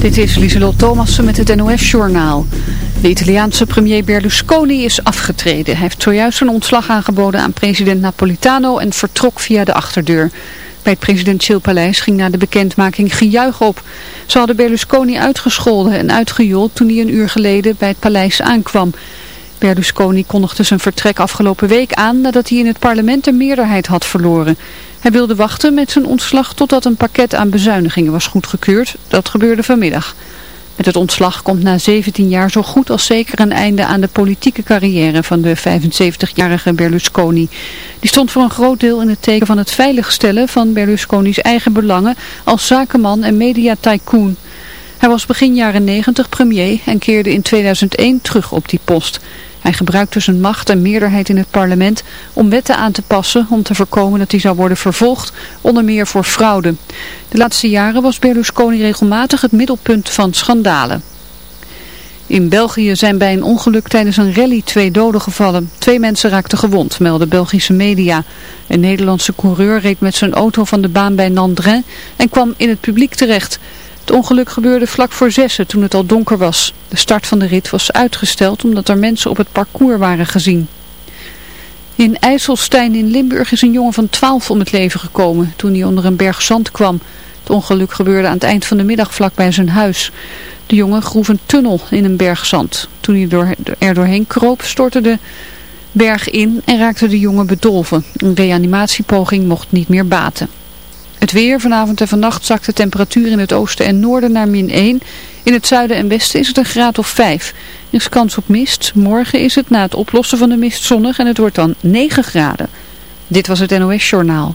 Dit is Lieselot Thomassen met het NOS-journaal. De Italiaanse premier Berlusconi is afgetreden. Hij heeft zojuist een ontslag aangeboden aan president Napolitano en vertrok via de achterdeur. Bij het presidentieel paleis ging na de bekendmaking gejuich op. Ze hadden Berlusconi uitgescholden en uitgejoeld toen hij een uur geleden bij het paleis aankwam. Berlusconi kondigde zijn vertrek afgelopen week aan nadat hij in het parlement de meerderheid had verloren. Hij wilde wachten met zijn ontslag totdat een pakket aan bezuinigingen was goedgekeurd. Dat gebeurde vanmiddag. Met het ontslag komt na 17 jaar zo goed als zeker een einde aan de politieke carrière van de 75-jarige Berlusconi. Die stond voor een groot deel in het teken van het veiligstellen van Berlusconi's eigen belangen als zakenman en mediatycoon. Hij was begin jaren 90 premier en keerde in 2001 terug op die post. Hij gebruikte zijn macht en meerderheid in het parlement om wetten aan te passen om te voorkomen dat hij zou worden vervolgd, onder meer voor fraude. De laatste jaren was Berlusconi regelmatig het middelpunt van schandalen. In België zijn bij een ongeluk tijdens een rally twee doden gevallen. Twee mensen raakten gewond, melden Belgische media. Een Nederlandse coureur reed met zijn auto van de baan bij Nandrin en kwam in het publiek terecht. Het ongeluk gebeurde vlak voor zessen toen het al donker was. De start van de rit was uitgesteld omdat er mensen op het parcours waren gezien. In IJsselstein in Limburg is een jongen van 12 om het leven gekomen toen hij onder een berg zand kwam. Het ongeluk gebeurde aan het eind van de middag vlak bij zijn huis. De jongen groef een tunnel in een berg zand. Toen hij er doorheen kroop stortte de berg in en raakte de jongen bedolven. Een reanimatiepoging mocht niet meer baten. Het weer vanavond en vannacht zakt de temperatuur in het oosten en noorden naar min 1. In het zuiden en westen is het een graad of 5. Er is kans op mist. Morgen is het na het oplossen van de mist zonnig en het wordt dan 9 graden. Dit was het NOS Journaal.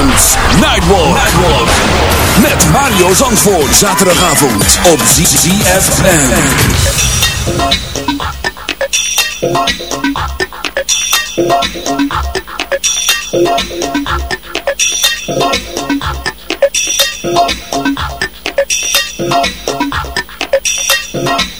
ZFM's Nightwalk. Nightwalk. Met Mario Zandvoort. Zaterdagavond op ZFM. One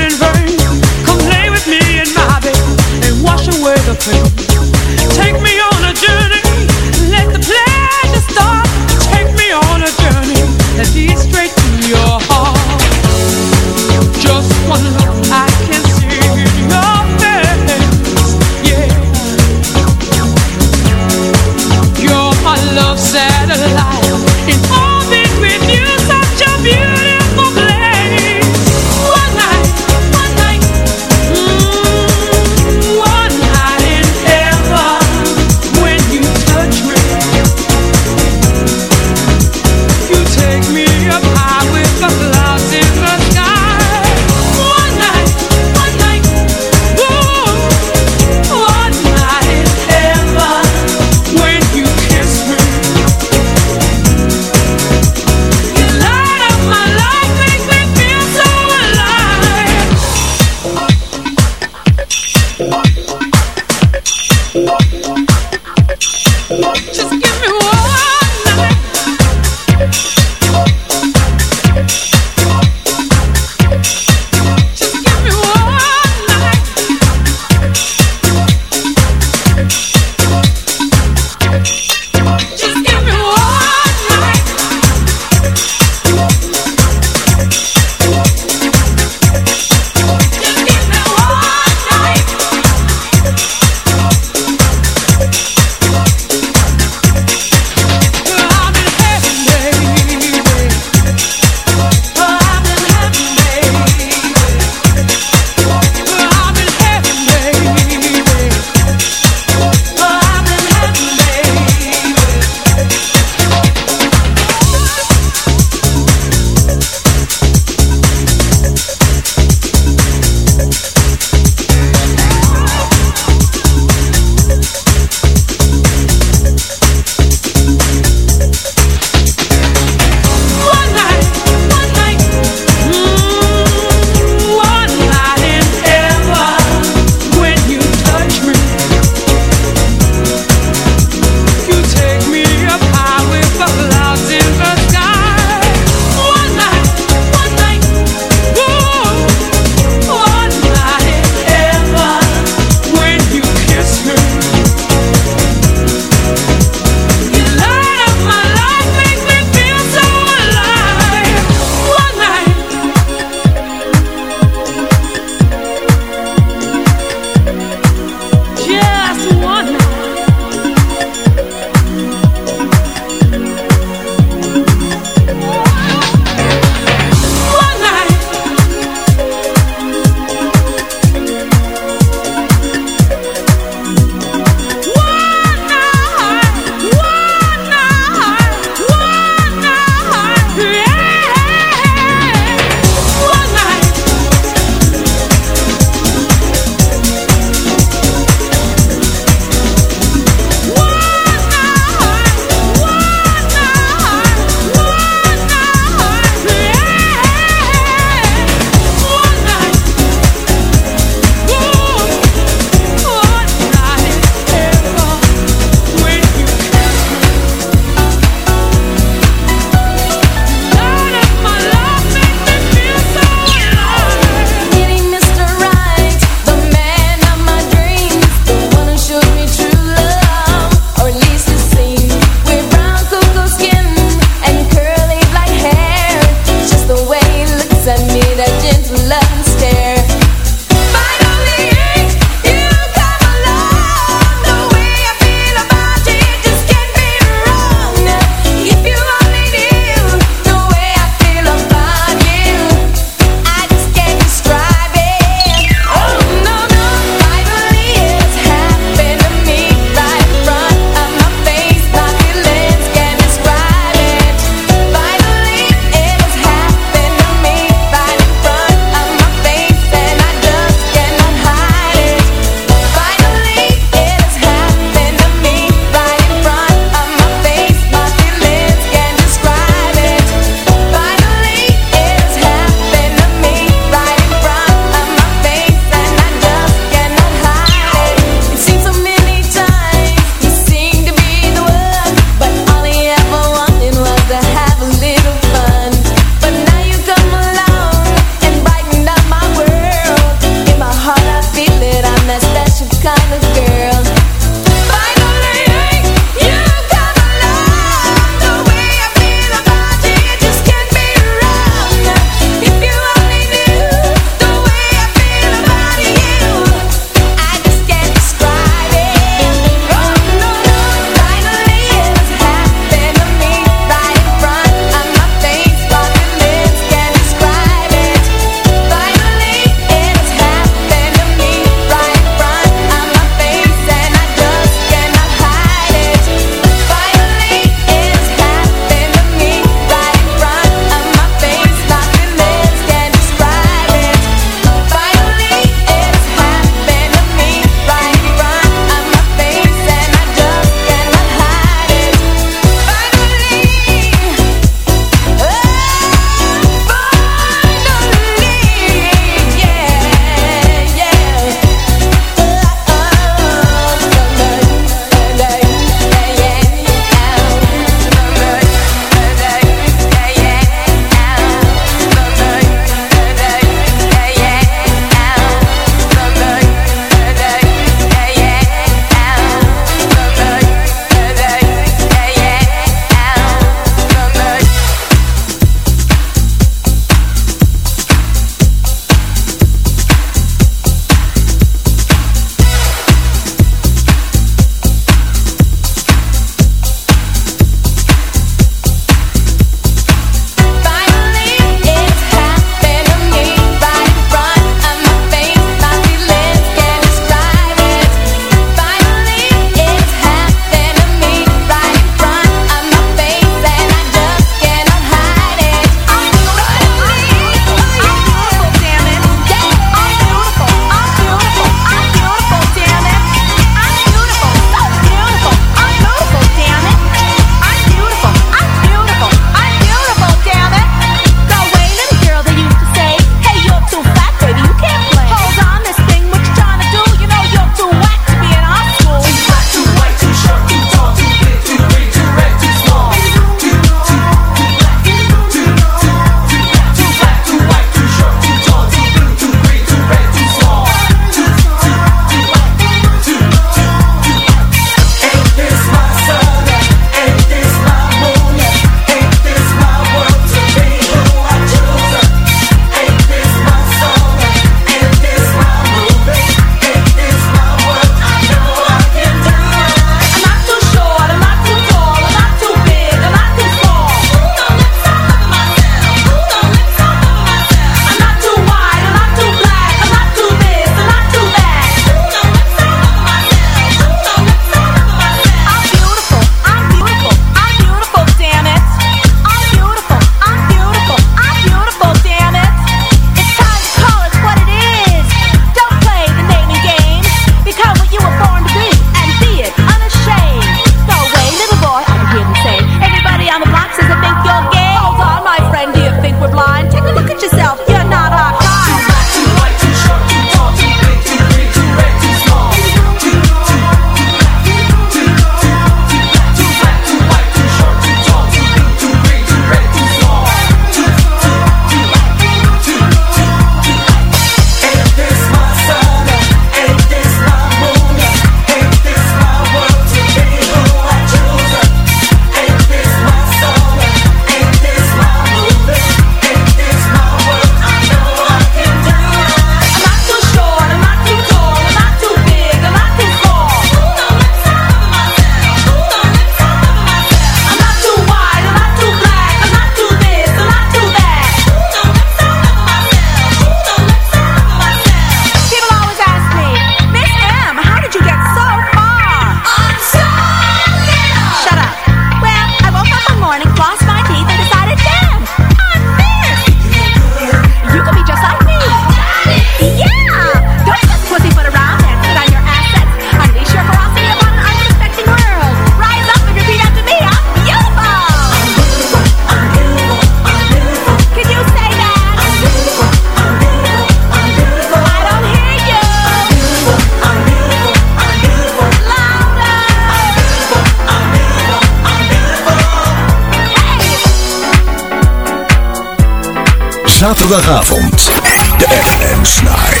zaterdagavond. De FM Snaar.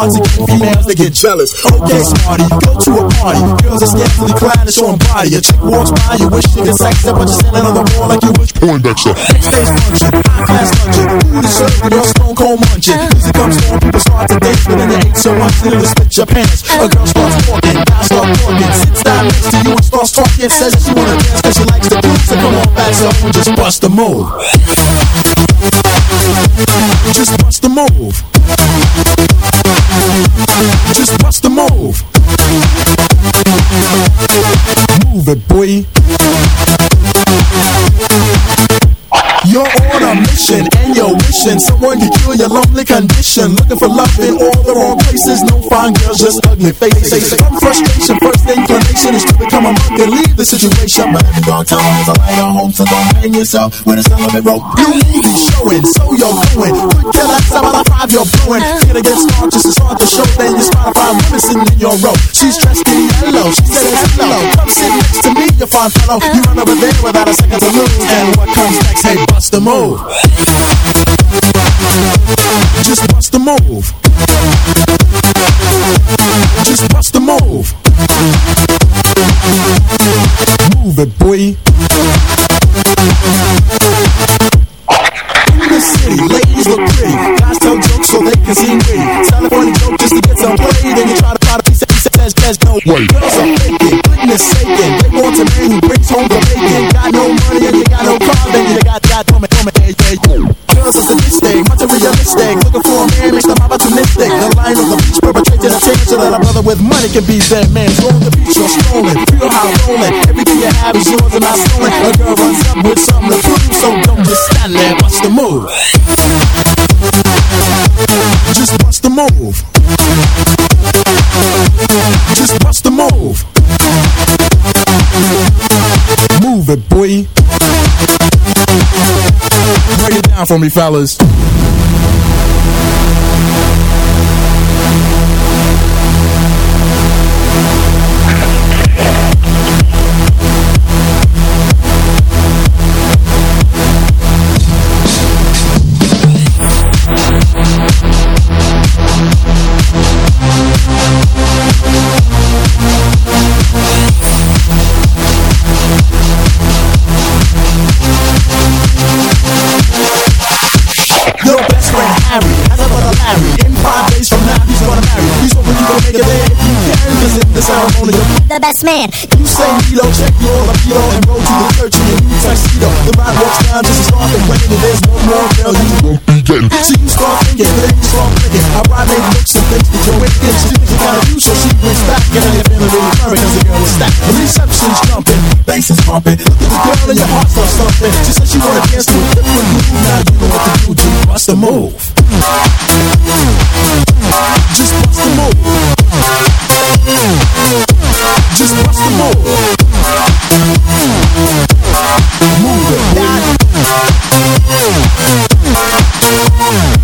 Overzealous. Hard to get females to get jealous. Okay, smarty, you go to a party. Girls are scantily clad and showing body. A chick walks by, you wish you could sex her, but you're standing on the wall like you wish Poindexter. Stage function, high class luncheon. Food is served and you're stone cold munching. Music comes on, people start to dance, but then they hate so much that it'll split your pants. A girl starts walking, guys start talking. Sits down next to you and starts talking. Says she wanna dance cause she likes the beat. So come on back, so just bust the move. Just bust the move. Just bust the move. It, boy. A mission and you're wishing someone to cure your lonely condition. Looking for love in all the wrong places. No fine girls, just ugly faces. From frustration, first inclination is to become a monk and leave the situation. But every time is a light on home, so don't hang yourself with a celibate rope. New movie showing, so you're going. Quick kill that some of the five you're blowing. Get against start just to start the show. Then you spot a fine sitting in your row. She's dressed in yellow. She says hello. Come sit next to me, you fine fellow. You run over there without a second to lose. And what comes next? Hey, bust the move. Just bust the move. Just bust the move. Move it, boy. In the city, ladies look pretty. Guys tell jokes so they can seem witty. Tell a funny joke just to get some play. Then you try to try to piece it, says there's no way. Girls are faking, goodness saking. Who brings home the bacon. Got no money and you got no then you got got woman, woman, hey, hey. Girls are sadistic, materialistic. Looking for a man, makes them opportunistic. The line on the beach perpetrating a change so that a brother with money can be their man. On the beach, you're strolling, feel how rolling. Everything you have is yours and not stolen. A girl runs up with something to prove, so don't just stand there, watch the move. Just bust the move. Just bust the move. Move it, boy. Break it down for me, fellas. Best man. You say Milo, check your libido and roll to the church in your new tuxedo. The ride walks down just as far and when there's one more girl you won't be getting. So you start thinking, you start thinking. I make looks and things that you're wicked. She thinks you gotta do so she went back. And now you're feeling really sorry cause the girl is stacked. The reception's jumping, bass is pumping. Look at the girl and your heart starts thumping. She said she wanna dance to a different groove. Now you know what to do, G. Bust the move. Just bust the move. Just bust the move. Move it. Drop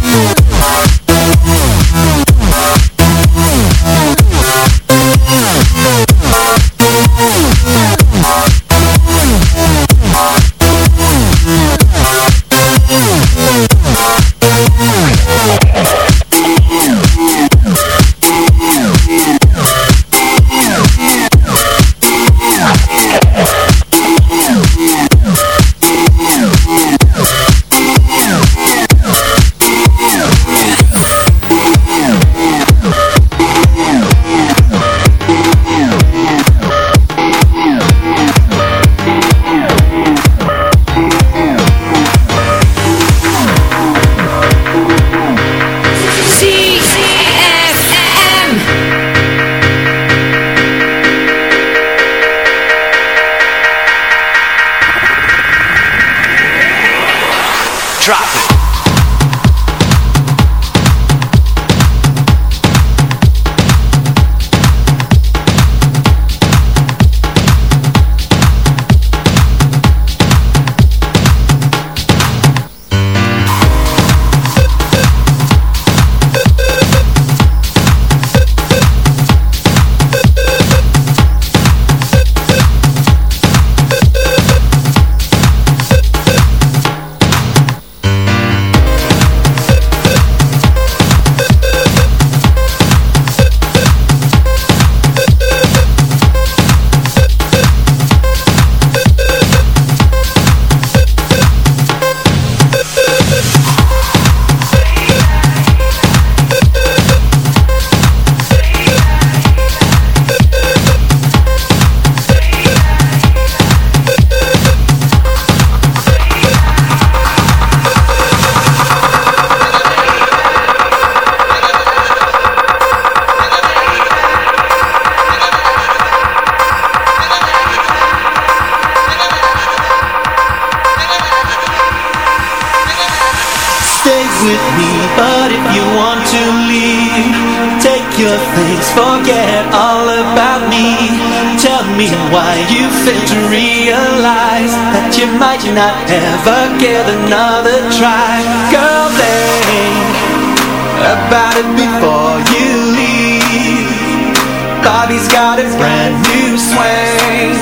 get another try. Girl, think about it before you leave. Bobby's got a brand new swing.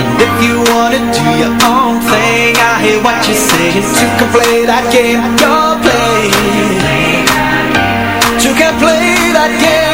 And if you wanna do your own thing I hear what you're saying. You can play that game, go play. You can play that game